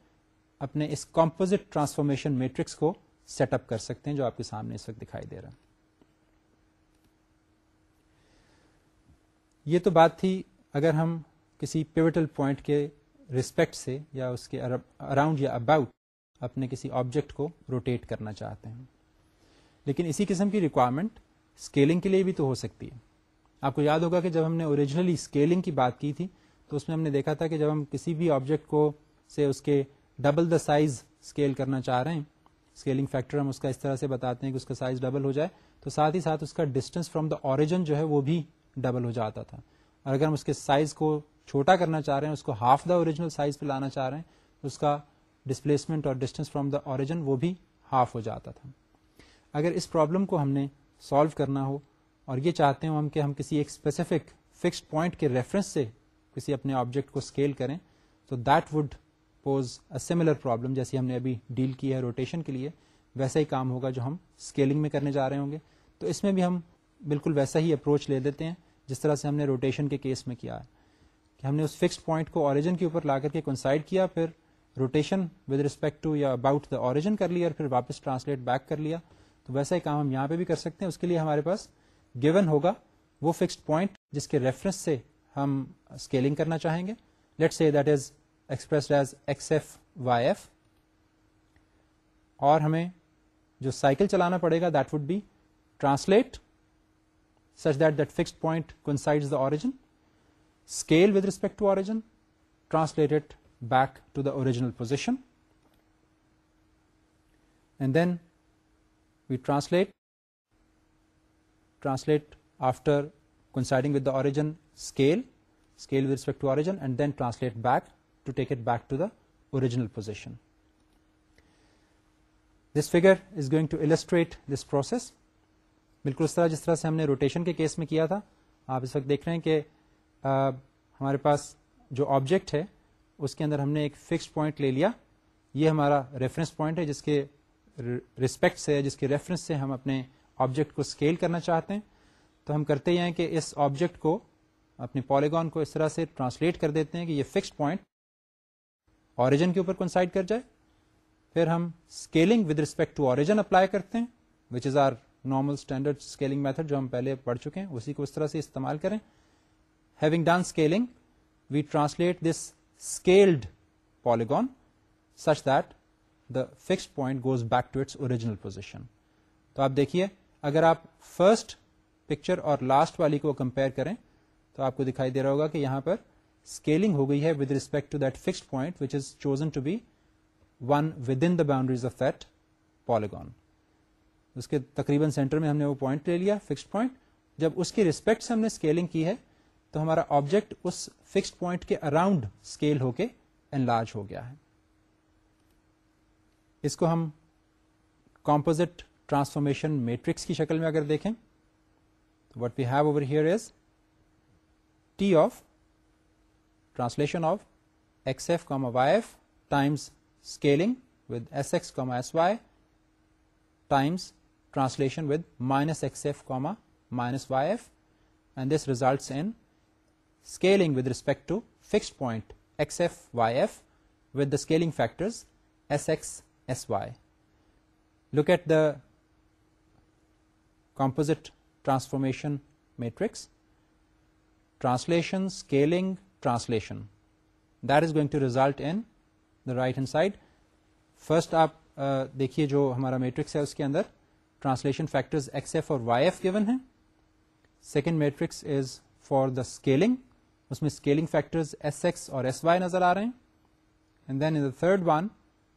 اپنے اس کمپوزٹ ٹرانسفارمیشن میٹرکس کو سیٹ اپ کر سکتے ہیں جو آپ کے سامنے اس وقت دکھائی دے رہا یہ تو بات تھی اگر ہم کسی پیوٹل پوائنٹ کے رسپیکٹ سے یا اس کے اراؤنڈ یا اباؤٹ اپنے کسی آبجیکٹ کو روٹیٹ کرنا چاہتے ہیں لیکن اسی قسم کی ریکوائرمنٹ اسکیلنگ کے لیے بھی تو ہو سکتی ہے آپ کو یاد ہوگا کہ جب ہم نے اوریجنلی اسکیلنگ کی بات کی تھی تو اس میں ہم نے دیکھا تھا کہ جب ہم کسی بھی آبجیکٹ کو سے اس کے ڈبل دا سائز اسکیل کرنا چاہ رہے ہیں اسکیلنگ فیکٹر ہم اس کا اس طرح سے بتاتے ہیں کہ اس کا سائز ڈبل ہو جائے تو ساتھ ہی ساتھ اس کا ڈسٹینس فرام دا اوریجن جو ہے وہ بھی ڈبل ہو جاتا تھا اور اگر ہم اس کے سائز کو چھوٹا کرنا چاہ رہے ہیں اس کو ہاف دا اوریجنل سائز پہ لانا چاہ رہے ہیں اس کا ڈسپلیسمنٹ اور ڈسٹینس فرام دا اوریجن وہ بھی ہاف ہو جاتا تھا اگر اس پرابلم کو ہم نے سالو کرنا ہو اور یہ چاہتے ہوں ہم کہ ہم کسی ایک اسپیسیفک فکسڈ پوائنٹ کے ریفرنس سے کسی اپنے آبجیکٹ کو اسکیل کریں تو that would pose a similar problem جیسے ہم نے ابھی ڈیل کی ہے روٹیشن کے لیے ویسا ہی کام ہوگا جو ہم اسکیلنگ میں کرنے جا رہے ہوں گے تو اس میں بھی ہم بالکل ویسا ہی اپروچ لے لیتے ہیں جس طرح سے ہم نے روٹیشن کے کیس میں کیا ہے کہ ہم نے اس فکس پوائنٹ کو اوریجن کے اوپر لا کر کے کنسائڈ کیا پھر روٹیشن ود ریسپیکٹ ٹو یا اباؤٹ دا اوریجن کر لیا اور پھر واپس ٹرانسلیٹ بیک کر لیا تو ویسا ہی کام ہم یہاں پہ بھی کر سکتے ہیں اس کے لیے ہمارے پاس گیون ہوگا وہ فکس پوائنٹ جس کے ریفرنس سے ہم اسکیلنگ کرنا چاہیں گے let see that is expressed as x f y f اور ہمیں جو سائیکل چلانا پڑے گا that would be translate such that this point coincide the origin scale with respect to origin translate back to the original position and then وفٹر respect to origin and then translate back to take it back to the original position this figure is going to illustrate this process بالکل اس طرح جس طرح سے ہم نے روٹیشن کے کیس میں کیا تھا آپ اس وقت دیکھ رہے ہیں کہ ہمارے پاس جو آبجیکٹ ہے اس کے اندر ہم نے ایک فکسڈ پوائنٹ لے لیا یہ ہمارا ریفرنس پوائنٹ ہے جس کے رسپیکٹ سے جس کے ریفرنس سے ہم اپنے آبجیکٹ کو اسکیل کرنا چاہتے ہیں تو ہم کرتے ہی ہیں کہ اس آبجیکٹ کو اپنے پالیگون کو اس طرح سے ٹرانسلیٹ کر دیتے ہیں کہ یہ فکسڈ پوائنٹ آریجن کے اوپر کنسائڈ کر جائے پھر ہم scaling with respect to origin apply کرتے ہیں which is our normal standard scaling method جو ہم پہلے پڑھ چکے ہیں اسی کو اس طرح سے استعمال کریں having done scaling we translate this scaled polygon such the fixed point goes back to its original position تو آپ دیکھیے اگر آپ فرسٹ پکچر اور لاسٹ والی کو کمپیئر کریں تو آپ کو دکھائی دے رہا ہوگا کہ یہاں پر اسکیلنگ ہو گئی ہے with respect to that fixed point which is chosen to be one within the boundaries of that polygon اس کے تقریباً سینٹر میں ہم نے وہ پوائنٹ لے لیا فکسڈ پوائنٹ جب اس کی ریسپیکٹ سے ہم نے اسکیلنگ کی ہے تو ہمارا آبجیکٹ اس فکس پوائنٹ کے اراؤنڈ اسکیل ہو کے ان ہو گیا ہے اس کو ہم کمپوزٹ ٹرانسفارمیشن میٹرکس کی شکل میں اگر دیکھیں what we have over here is T of translation of x f comma y f times scaling with s s comma s y times translation with minus x f comma minus y f and this results in scaling with respect to fixed point x f y f with the scaling factors s s s y look at the composite transformation matrix translation scaling translation that is going to result in the right hand side first آپ دیکھیے جو ہمارا میٹرک سیلس کے اندر translation factor y f given ہے second matrix is for the scaling اس میں اسکیلنگ فیکٹر ایس ایکس اور ایس وائی نظر آ رہے ہیں and then third one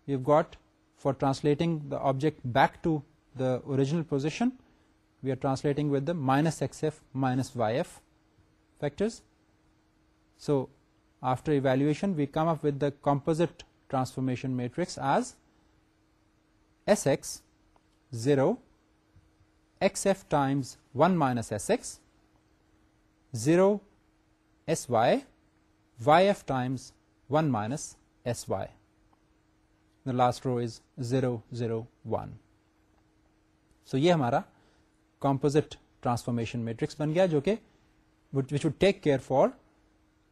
you got for translating the object back to the original position we are translating with the minus x f minus y f factor so after evaluation we come up with the composite transformation matrix as s x zero x f times one minus s x zero s y y f times one minus s y the last row is zero zero one so یہ ہمارا کمپوزٹ ٹرانسفارمیشن میٹرکس بن گیا جو کہ which would take care for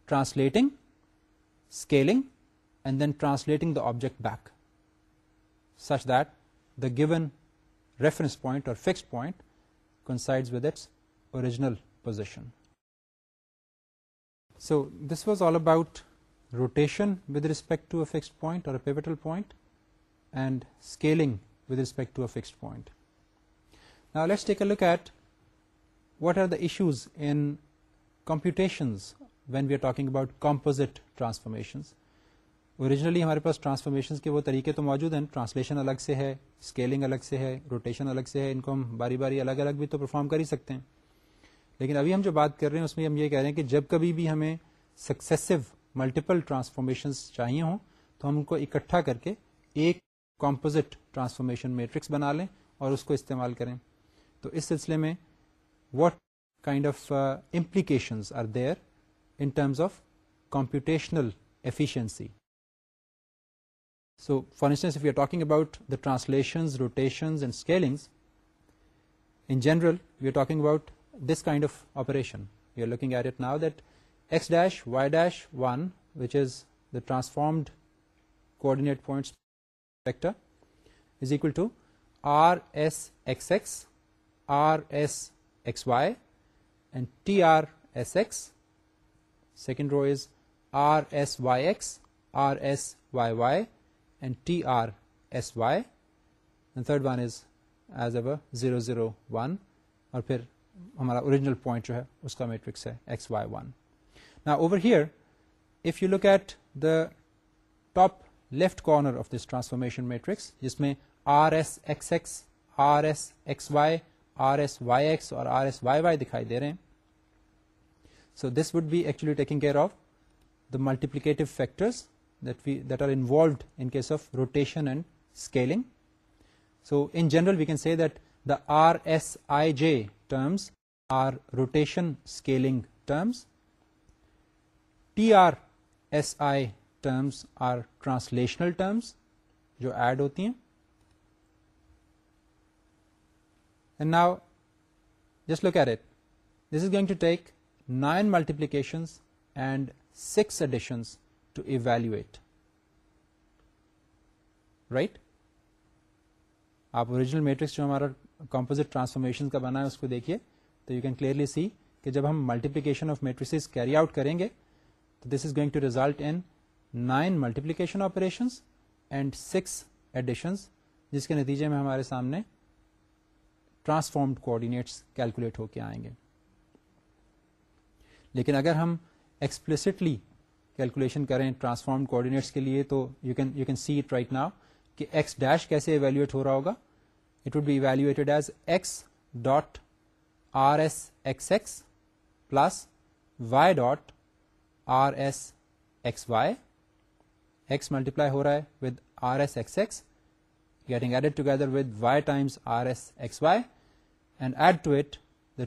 translating scaling and then translating the object back such that the given reference point اور fix point coincide with its original position so this was all about rotation with respect to a fixed point اور pivotal point and scaling with respect to a fixed point نا let's take a look at what are the issues in computations when we are talking about composite transformations originally ہمارے پاس ٹرانسفارمیشن کے وہ طریقے تو موجود ہیں ٹرانسلیشن الگ سے ہے اسکیلنگ الگ سے ہے روٹیشن الگ سے ہے ان کو ہم باری باری الگ الگ بھی تو پرفارم کر ہی سکتے ہیں لیکن ابھی ہم جو بات کر رہے ہیں اس میں ہم یہ کہہ رہے ہیں کہ جب کبھی بھی ہمیں سکسیسو ملٹیپل ٹرانسفارمیشن چاہیے ہوں تو ہم ان کو اکٹھا کر کے ایک کمپوزٹ ٹرانسفارمیشن میٹرکس بنا لیں اور اس کو استعمال کریں تو اس سلسلے میں what kind of implications are there in terms of computational efficiency so for instance you are talking about the translations rotation and scaling in general we are talking about this kind of operation you are looking at at now دیکھ dash y dash one which is the transformed کوئی and T R S S second row is R S y's R S y y and T R S y third one is as اب ا زیرو زیرو ون اور پھر ہمارا اوریجنل پوائنٹ جو ہے اس کا میٹرکس ہے ایکس وائی ون نا over here if you look at the top left corner of this transformation matrix جس میں R S x x R S x y R S y x اور آر ایس وائی وائی دکھائی دے رہے ہیں so this would be actually taking care of the multiplicative factors that are involved in case of rotation and scaling so in general we can see that R S I J rotation R rotation scaling terms T R S I R translational جو ایڈ ہوتی ہیں اینڈ ناؤ کہہ رہے this is going to take nine multiplication and six additions to evaluate right آپ اوریجنل میٹرکس جو ہمارا کمپوزٹ ٹرانسفارمیشن کا بنا ہے اس کو دیکھیے تو یو کین کلیئرلی سی کہ جب ہم multiplication of matrices carry out کریں گے تو this is going to result in nine multiplication operations and six additions جس کے نتیجے میں ہمارے سامنے ٹرانسفارم کوآڈینیٹس کیلکولیٹ ہو کے آئیں گے لیکن اگر ہم ایکسپلسٹلی کیلکولیشن کریں ٹرانسفارم کوڈینیٹس کے لیے تو you you can can see it right now کہ ایکس ڈیش کیسے ایویلویٹ ہو رہا ہوگا it would be evaluated as s dot R S S S plus y dot R S S y's multiply ہو رہا ہے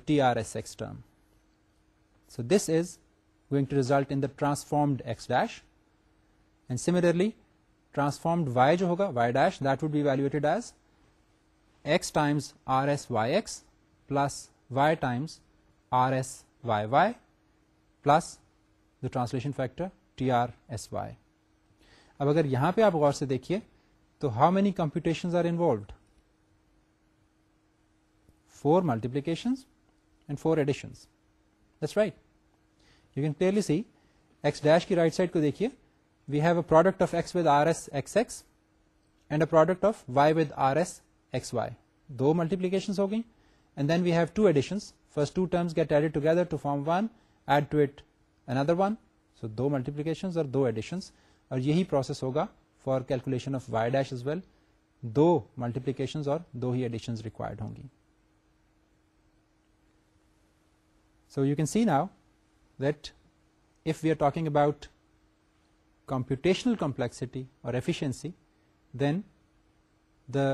T R S S term so this is وگ to result transformed s dash and similarly transformed y جو ہوگا y dash that we evaluate as r s x plus y times R S y y translation factor T R S y اب اگر یہاں پہ آپ غور سے دیکھیے تو how many computation are involved four multiplication and four this right you can clearly see x dash کی رائٹ سائڈ کو دیکھیے we have a product of x with R S x x and a product of y with r s x y do multiplication ہو ہوگی and then we have two additions first two terms get added together to form one add to it another one so دو ملٹیپلیکیشن اور دو ایڈیشن اور یہی پروسیس ہوگا for calculation of y dash as well do multiplication اور دو ہی ایڈیشن ریکوائرڈ ہوں گی so you can see now that if we are talking about computational complexity اور efficiency then the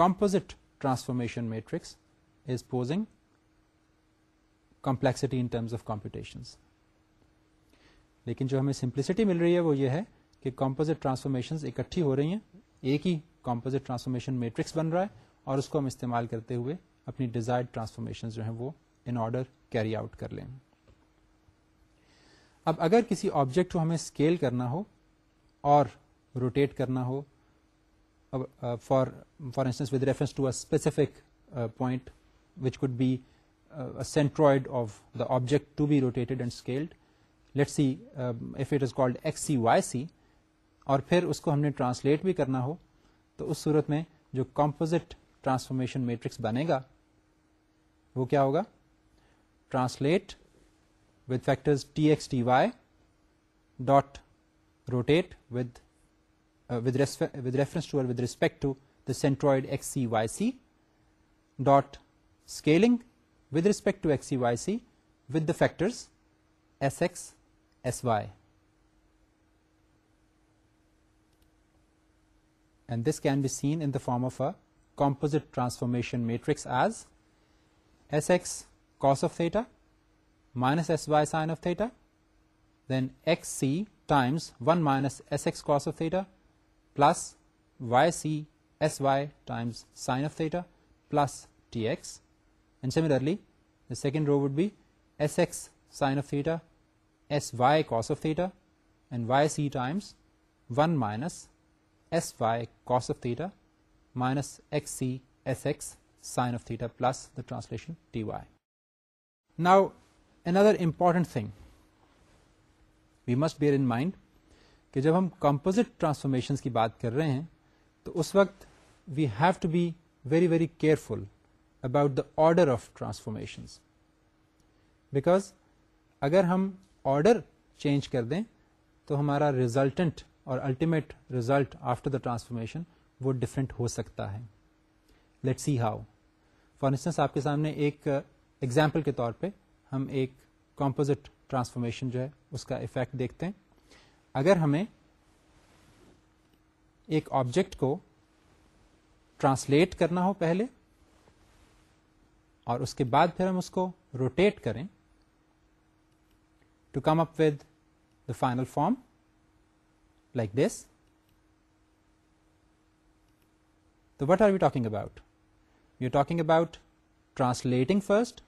composite transformation matrix posing complexion لیکن جو ہمیں سمپلسٹی مل رہی ہے وہ یہ ہے کہ کمپوزٹ ٹرانسفارمیشن اکٹھی ہو رہی ہیں ایک ہی کمپوزٹ ٹرانسفارمیشن میٹرکس بن رہا ہے اور اس کو ہم استعمال کرتے ہوئے اپنی ڈیزائر ٹرانسفارمیشن جو ہیں وہ ان آرڈر کیری آؤٹ کر لیں اب اگر کسی آبجیکٹ کو ہمیں اسکیل کرنا ہو اور روٹیٹ کرنا ہو for for instance with reference to a specific point which could be centroid of the object to be rotated and scaled let see if it is called x c y c اور پھر اس کو ہم نے ٹرانسلیٹ بھی کرنا ہو تو اس صورت میں جو کمپوزٹ ٹرانسفارمیشن میٹرکس بنے گا وہ کیا ہوگا translate with factors T x T y dot rotate with Uh, with respect to the centroid XCYC dot scaling with respect to XCYC with the factors Sx, Sy, and this can be seen in the form of a composite transformation matrix as Sx cos of theta minus Sy sin of theta, then Xc times 1 minus Sx cos of theta plus yc sy times sine of theta plus tx, and similarly the second row would be sx sine of theta sy cos of theta and yc times 1 minus sy cos of theta minus xc sx sine of theta plus the translation dy. Now another important thing we must bear in mind کہ جب ہم کمپوزٹ ٹرانسفارمیشن کی بات کر رہے ہیں تو اس وقت we have to be very very careful about the order of transformation because اگر ہم آرڈر چینج کر دیں تو ہمارا ریزلٹنٹ اور ultimate result after the transformation وہ ڈفرینٹ ہو سکتا ہے let see how for instance آپ کے سامنے ایک ایگزامپل کے طور پہ ہم ایک کمپوزٹ ٹرانسفارمیشن جو ہے اس کا افیکٹ دیکھتے ہیں اگر ہمیں ایک آبجیکٹ کو ٹرانسلیٹ کرنا ہو پہلے اور اس کے بعد پھر ہم اس کو روٹیٹ کریں to come up with the final form like this تو what are you talking about you talking about translating first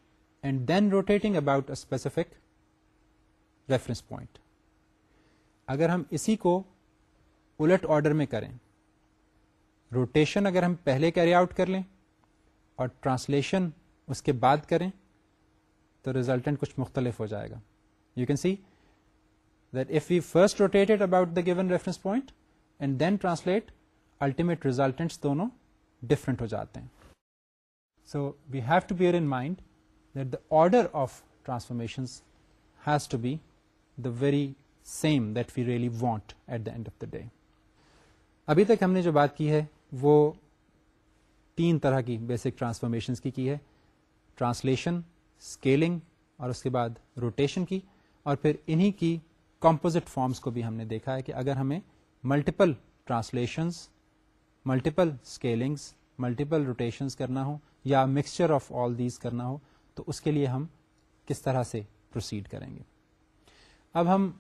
and then rotating about a specific reference point اگر ہم اسی کو الٹ آرڈر میں کریں روٹیشن اگر ہم پہلے کیری آؤٹ کر لیں اور ٹرانسلیشن اس کے بعد کریں تو ریزلٹنٹ کچھ مختلف ہو جائے گا you can see that if you first rotated about the given reference point and then translate ultimate resultant دونوں ڈفرینٹ ہو جاتے ہیں so we have to bear in mind that the order of transformation has to be the very same that we really want at the end of the day ابھی تک ہم نے جو بات کی ہے وہ تین طرح کی بیسک ٹرانسفارمیشنس کی کی ہے ٹرانسلیشن اسکیلنگ اور اس کے بعد روٹیشن کی اور پھر انہی کی کمپوزٹ فارمس کو بھی ہم نے دیکھا ہے کہ اگر ہمیں multiple translations multiple scalings multiple rotations کرنا ہو یا مکسچر آف آل دیز کرنا ہو تو اس کے لیے ہم کس طرح سے پروسیڈ کریں گے اب ہم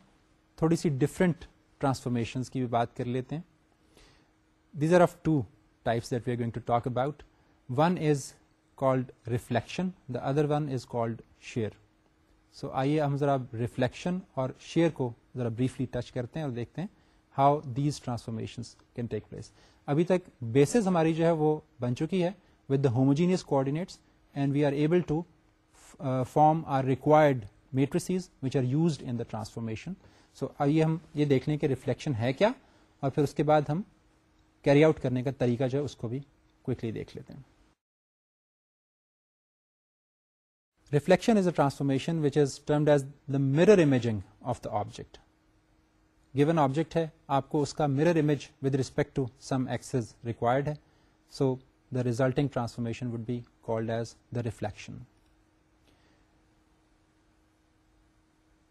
تھوڑی سی ڈفرنٹ ٹرانسفارمیشن کی بھی بات کر لیتے ہیں these are of two types that we are going to talk about one is called reflection the other one is called shear so آئیے ہم ذرا ریفلیکشن اور شیئر کو ذرا بریفلی ٹچ کرتے ہیں اور دیکھتے ہیں how these transformation can take place ابھی تک بیسز ہماری جو ہے وہ بن چکی ہے with the homogeneous coordinates and we are able to form our required matrices which are used in the transformation so آئیے ہم یہ دیکھ لیں کہ ریفلیکشن ہے کیا اور پھر اس کے بعد ہم کیری آؤٹ کرنے کا طریقہ جو ہے اس کو بھی دیکھ لیتے ہیں reflection is is a transformation which termed as the the mirror imaging of object given object ہے آپ کو اس کا mirror image with respect to some axis required ہے so the resulting transformation would be called as the reflection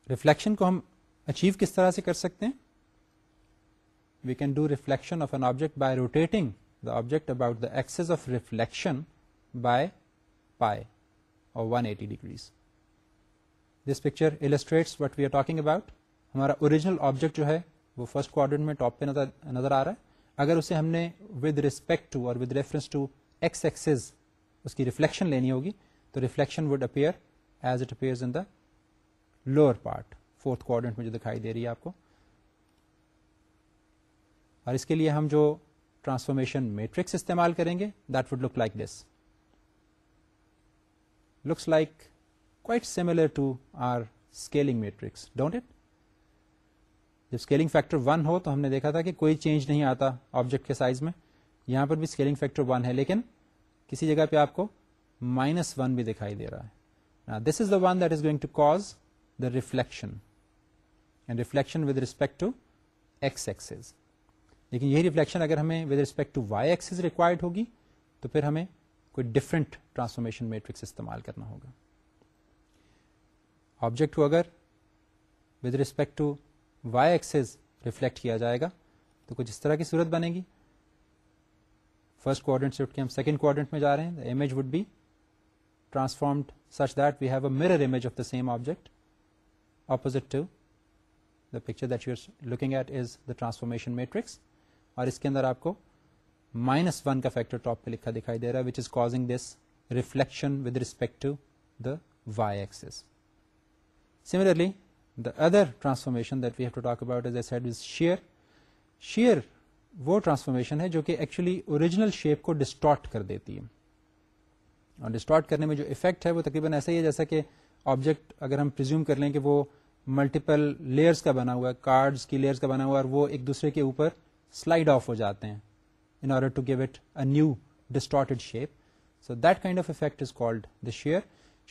reflection کو ہم اچیو کس طرح سے کر سکتے ہیں we can do reflection of an object by rotating the object about the axis of reflection by pi اور one eighty degrees this picture illustrates what we are talking about ہمارا اوریجنل آبجیکٹ جو ہے وہ فرسٹ کوارڈر میں ٹاپ پہ نظر آ رہا ہے اگر اسے ہم نے ود ریسپیکٹ ٹو اور with reference to x axis اس کی ریفلیکشن لینی ہوگی تو reflection would appear as it appears in the lower part fourth quadrant میں جو دکھائی دے رہی ہے آپ کو اور اس کے لیے ہم جو ٹرانسفارمیشن میٹرکس استعمال کریں گے that would look like like this looks quite to r scaling matrix don't it جب اسکیلنگ فیکٹر ون ہو تو ہم نے دیکھا تھا کہ کوئی چینج نہیں آتا آبجیکٹ کے سائز میں یہاں پر بھی اسکیلنگ فیکٹر ون ہے لیکن کسی جگہ پہ آپ کو مائنس ون بھی دکھائی دے رہا ہے this is the one that is going to cause the reflection and reflection with respect to x axis لیکن یہی ریفلیکشن اگر ہمیں with respect to y axis required ہوگی تو پھر ہمیں کوئی ڈفرنٹ ٹرانسفارمیشن میٹرکس استعمال کرنا ہوگا آبجیکٹ کو اگر with respect to y axis reflect کیا جائے گا تو کچھ اس طرح کی صورت بنے گی فرسٹ کوڈنٹ سے اٹھ کے ہم سیکنڈ میں جا رہے ہیں image would be transformed such they have a mirror image of the same object opposite the picture that you're looking at is the transformation matrix اور اس کے اندر آپ کو مائنس ون کا فیکٹر ٹاپ پہ لکھا دکھائی دے رہا ہے which is causing this reflection with respect to the the y axis similarly other transformation that we have to talk about said is shear shear وہ ٹرانسفارمیشن ہے جو کہ ایکچولی اوریجنل شیپ کو ڈسٹارٹ کر دیتی ہے اور ڈسٹارٹ کرنے میں جو افیکٹ ہے وہ تقریباً ایسا ہی ہے جیسا کہ آبجیکٹ اگر ہم پرزیوم کر لیں کہ وہ ملٹیپل لیئرس کا بنا ہوا ہے کارڈس کی لیئرس کا بنا ہوا ہے اور وہ ایک دوسرے کے اوپر سلائڈ آف ہو جاتے ہیں in order to give it a new distorted shape so that kind of effect is called the shear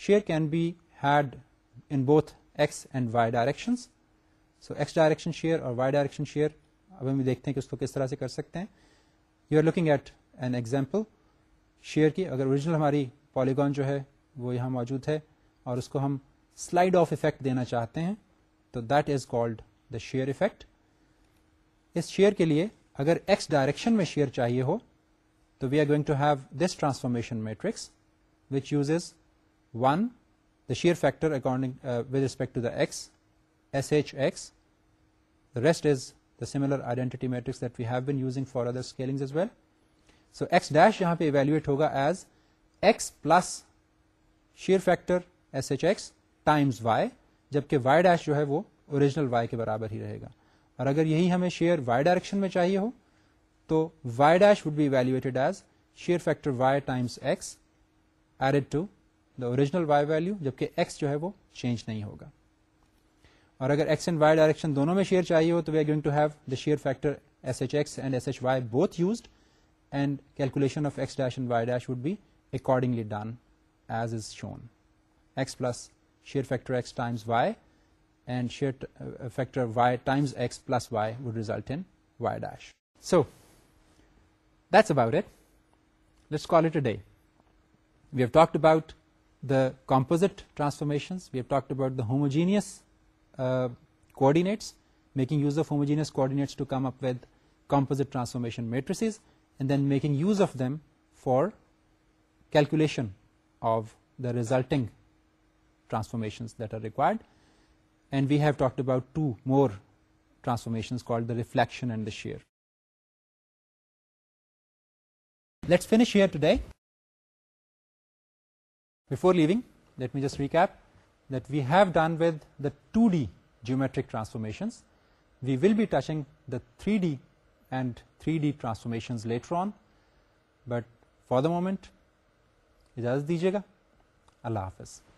shear can be had in both x and y direction so x direction shear اور وائی ڈائریکشن شیئر اب ہم دیکھتے ہیں کہ اس کو کس طرح سے کر سکتے ہیں you are looking at an example shear کی اگر اوریجنل ہماری پالیگون جو ہے وہ یہاں موجود ہے اور اس کو ہم سلائڈ آف افیکٹ دینا چاہتے ہیں تو that is called the shear effect us shear کے لیے اگر ایکس ڈائریکشن میں شیئر چاہیے ہو تو we are going to have this transformation matrix which use is one the shear factor according with respect to the x s h x the rest is the similar identity matrix that we have been using for other scaling as well so x dash یہاں پہ ایویلویٹ ہوگا as x plus shear factor s h x times y جبکہ وائی ڈیش جو ہے وہ اوریجنل وائی کے برابر ہی رہے گا اور اگر یہی ہمیں شیئر وائی ڈائریکشن میں چاہیے ہو تو y dash would be evaluated as shear factor y times x added to the original y value جبکہ ایکس جو ہے وہ چینج نہیں ہوگا اور اگر ایکس اینڈ وائی ڈائریکشن دونوں میں شیئر چاہیے ہو تو we are going to have the shear factor s h x and s h y both used and calculation of x dash and y dash would be accordingly done as is shown x plus shear factor x times y, and shear uh, factor y times x plus y would result in y dash. So that's about it. Let's call it a day. We have talked about the composite transformations. We have talked about the homogeneous uh, coordinates, making use of homogeneous coordinates to come up with composite transformation matrices, and then making use of them for calculation of the resulting transformation that are required and we have talk about two more transformation and the shear today lessons wreck we have done with the two D geometric transformation we will be touching three D and three D transformation later on but for the moment اجازت دیجیے گا اللہ حافظ